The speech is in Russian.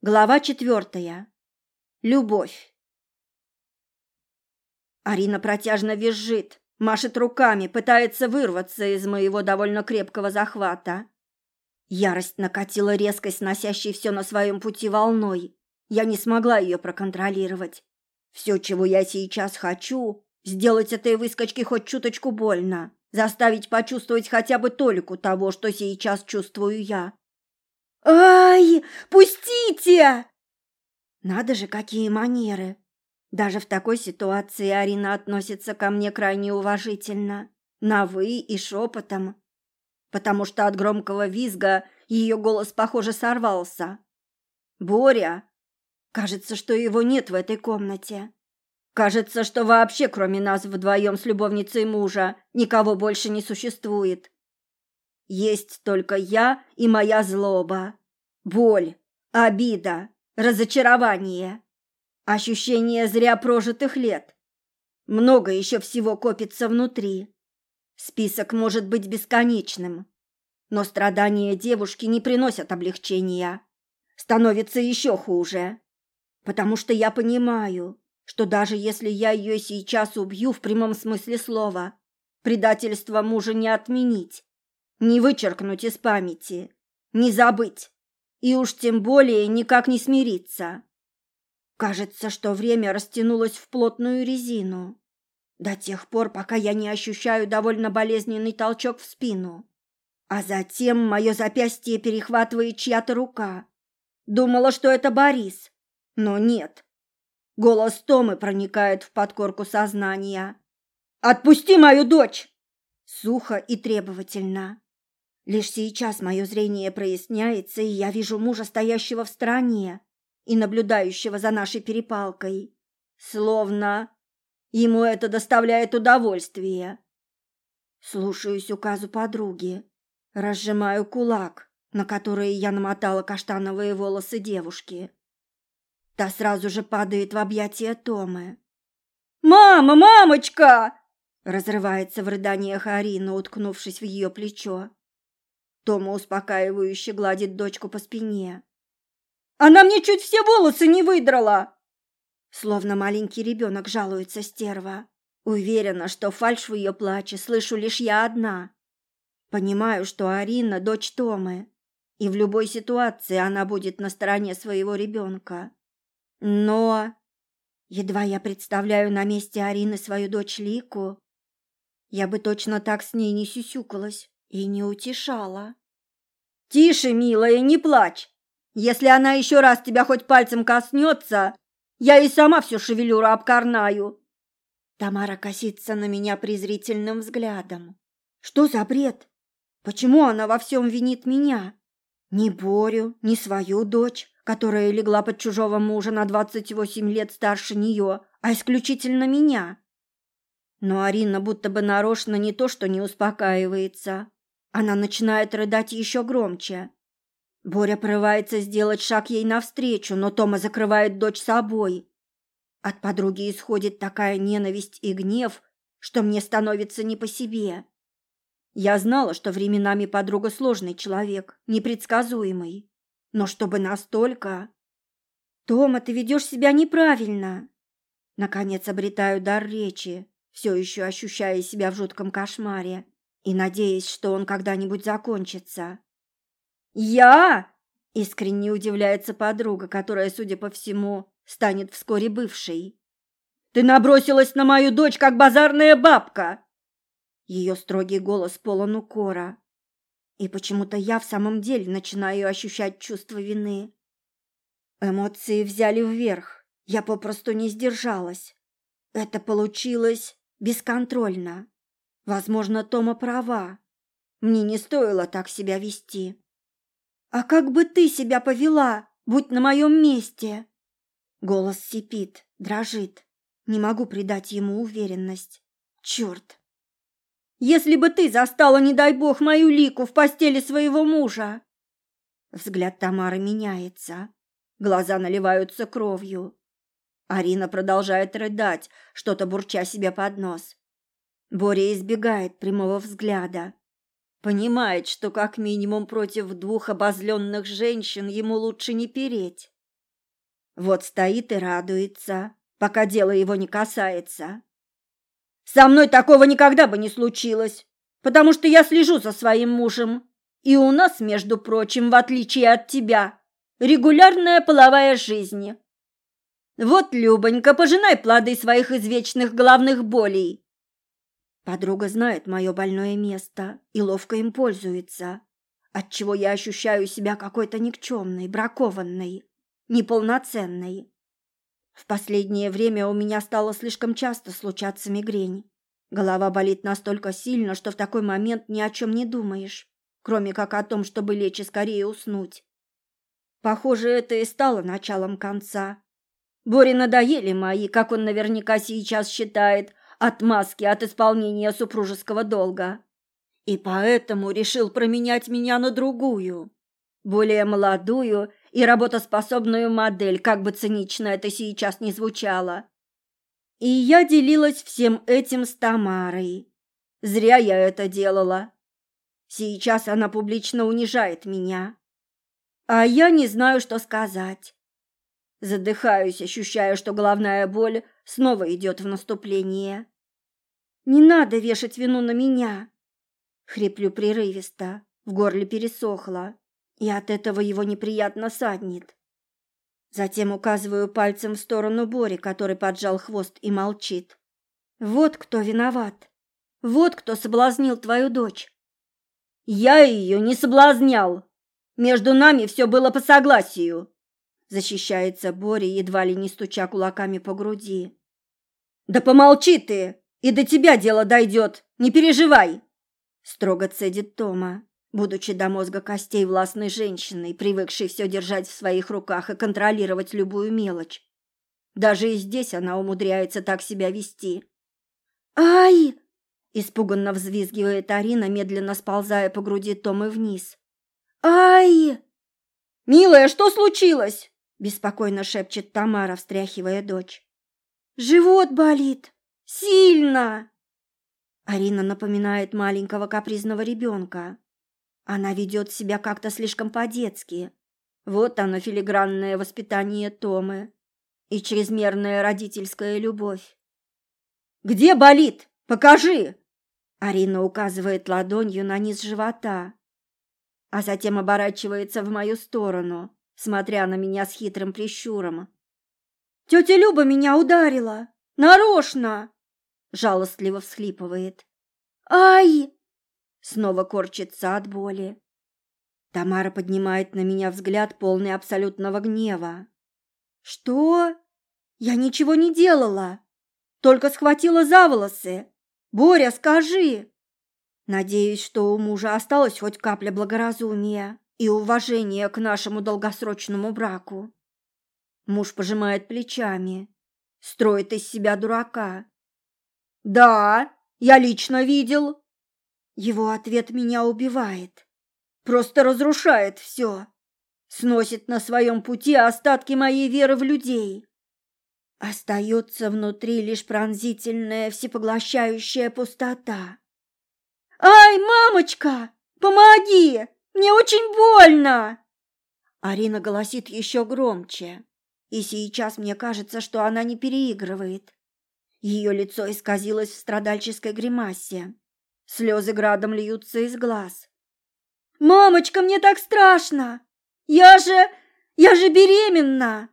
Глава четвертая. Любовь. Арина протяжно визжит, машет руками, пытается вырваться из моего довольно крепкого захвата. Ярость накатила резкость, носящей все на своем пути волной. Я не смогла ее проконтролировать. Все, чего я сейчас хочу, сделать этой выскочке хоть чуточку больно, заставить почувствовать хотя бы толику того, что сейчас чувствую я. «Ай, пустите!» Надо же, какие манеры! Даже в такой ситуации Арина относится ко мне крайне уважительно, на «вы» и шепотом, потому что от громкого визга ее голос, похоже, сорвался. «Боря!» Кажется, что его нет в этой комнате. Кажется, что вообще, кроме нас вдвоем с любовницей мужа, никого больше не существует. Есть только я и моя злоба, боль, обида, разочарование, ощущение зря прожитых лет. Много еще всего копится внутри. Список может быть бесконечным, но страдания девушки не приносят облегчения. Становится еще хуже, потому что я понимаю, что даже если я ее сейчас убью в прямом смысле слова, предательство мужа не отменить. Не вычеркнуть из памяти, не забыть, и уж тем более никак не смириться. Кажется, что время растянулось в плотную резину. До тех пор, пока я не ощущаю довольно болезненный толчок в спину. А затем мое запястье перехватывает чья-то рука. Думала, что это Борис, но нет. Голос Томы проникает в подкорку сознания. «Отпусти мою дочь!» Сухо и требовательно. Лишь сейчас мое зрение проясняется, и я вижу мужа, стоящего в стороне и наблюдающего за нашей перепалкой. Словно ему это доставляет удовольствие. Слушаюсь указу подруги, разжимаю кулак, на который я намотала каштановые волосы девушки. Та сразу же падает в объятия Томы. «Мама, мамочка!» Разрывается в рыданиях Арина, уткнувшись в ее плечо. Тома успокаивающе гладит дочку по спине. «Она мне чуть все волосы не выдрала!» Словно маленький ребенок жалуется стерва. Уверена, что фальшь в ее плаче слышу лишь я одна. Понимаю, что Арина – дочь Томы, и в любой ситуации она будет на стороне своего ребенка. Но едва я представляю на месте Арины свою дочь Лику, я бы точно так с ней не сюсюкалась и не утешала. «Тише, милая, не плачь! Если она еще раз тебя хоть пальцем коснется, я и сама всю шевелюру обкорнаю!» Тамара косится на меня презрительным взглядом. «Что за бред? Почему она во всем винит меня? Ни Борю, ни свою дочь, которая легла под чужого мужа на двадцать восемь лет старше нее, а исключительно меня?» Но Арина будто бы нарочно не то что не успокаивается, она начинает рыдать еще громче. Боря порывается сделать шаг ей навстречу, но Тома закрывает дочь собой. От подруги исходит такая ненависть и гнев, что мне становится не по себе. Я знала, что временами подруга сложный человек, непредсказуемый. Но чтобы настолько... «Тома, ты ведешь себя неправильно!» Наконец обретаю дар речи, все еще ощущая себя в жутком кошмаре и надеясь, что он когда-нибудь закончится. «Я?» – искренне удивляется подруга, которая, судя по всему, станет вскоре бывшей. «Ты набросилась на мою дочь, как базарная бабка!» Ее строгий голос полон укора. И почему-то я в самом деле начинаю ощущать чувство вины. Эмоции взяли вверх. Я попросту не сдержалась. Это получилось бесконтрольно. Возможно, Тома права. Мне не стоило так себя вести. А как бы ты себя повела, будь на моем месте? Голос сипит, дрожит. Не могу придать ему уверенность. Черт! Если бы ты застала, не дай бог, мою лику в постели своего мужа. Взгляд Тамары меняется. Глаза наливаются кровью. Арина продолжает рыдать, что-то бурча себе под нос. Боря избегает прямого взгляда. Понимает, что как минимум против двух обозленных женщин ему лучше не переть. Вот стоит и радуется, пока дело его не касается. Со мной такого никогда бы не случилось, потому что я слежу за своим мужем. И у нас, между прочим, в отличие от тебя, регулярная половая жизнь. Вот, Любонька, пожинай плоды своих извечных головных болей. Подруга знает мое больное место и ловко им пользуется, отчего я ощущаю себя какой-то никчемной, бракованной, неполноценной. В последнее время у меня стало слишком часто случаться мигрень. Голова болит настолько сильно, что в такой момент ни о чем не думаешь, кроме как о том, чтобы лечь и скорее уснуть. Похоже, это и стало началом конца. Боре надоели мои, как он наверняка сейчас считает, отмазки от исполнения супружеского долга. И поэтому решил променять меня на другую, более молодую и работоспособную модель, как бы цинично это сейчас не звучало. И я делилась всем этим с Тамарой. Зря я это делала. Сейчас она публично унижает меня. А я не знаю, что сказать. Задыхаюсь, ощущая, что головная боль снова идет в наступление. «Не надо вешать вину на меня!» Хриплю прерывисто, в горле пересохло, и от этого его неприятно саднет. Затем указываю пальцем в сторону Бори, который поджал хвост и молчит. «Вот кто виноват! Вот кто соблазнил твою дочь!» «Я ее не соблазнял! Между нами все было по согласию!» Защищается Боря, едва ли не стуча кулаками по груди. «Да помолчи ты, и до тебя дело дойдет, не переживай!» Строго цедит Тома, будучи до мозга костей властной женщиной, привыкшей все держать в своих руках и контролировать любую мелочь. Даже и здесь она умудряется так себя вести. «Ай!» – испуганно взвизгивает Арина, медленно сползая по груди Томы вниз. «Ай!» «Милая, что случилось?» Беспокойно шепчет Тамара, встряхивая дочь. Живот болит. Сильно. Арина напоминает маленького капризного ребенка. Она ведет себя как-то слишком по-детски. Вот оно филигранное воспитание Томы и чрезмерная родительская любовь. «Где болит? Покажи!» Арина указывает ладонью на низ живота, а затем оборачивается в мою сторону смотря на меня с хитрым прищуром. «Тетя Люба меня ударила! Нарочно!» Жалостливо всхлипывает. «Ай!» Снова корчится от боли. Тамара поднимает на меня взгляд, полный абсолютного гнева. «Что? Я ничего не делала, только схватила за волосы. Боря, скажи!» Надеюсь, что у мужа осталась хоть капля благоразумия и уважение к нашему долгосрочному браку. Муж пожимает плечами, строит из себя дурака. «Да, я лично видел». Его ответ меня убивает, просто разрушает все, сносит на своем пути остатки моей веры в людей. Остается внутри лишь пронзительная, всепоглощающая пустота. «Ай, мамочка, помоги!» Мне очень больно!» Арина голосит еще громче, и сейчас мне кажется, что она не переигрывает. Ее лицо исказилось в страдальческой гримасе. Слезы градом льются из глаз. «Мамочка, мне так страшно! Я же... я же беременна!»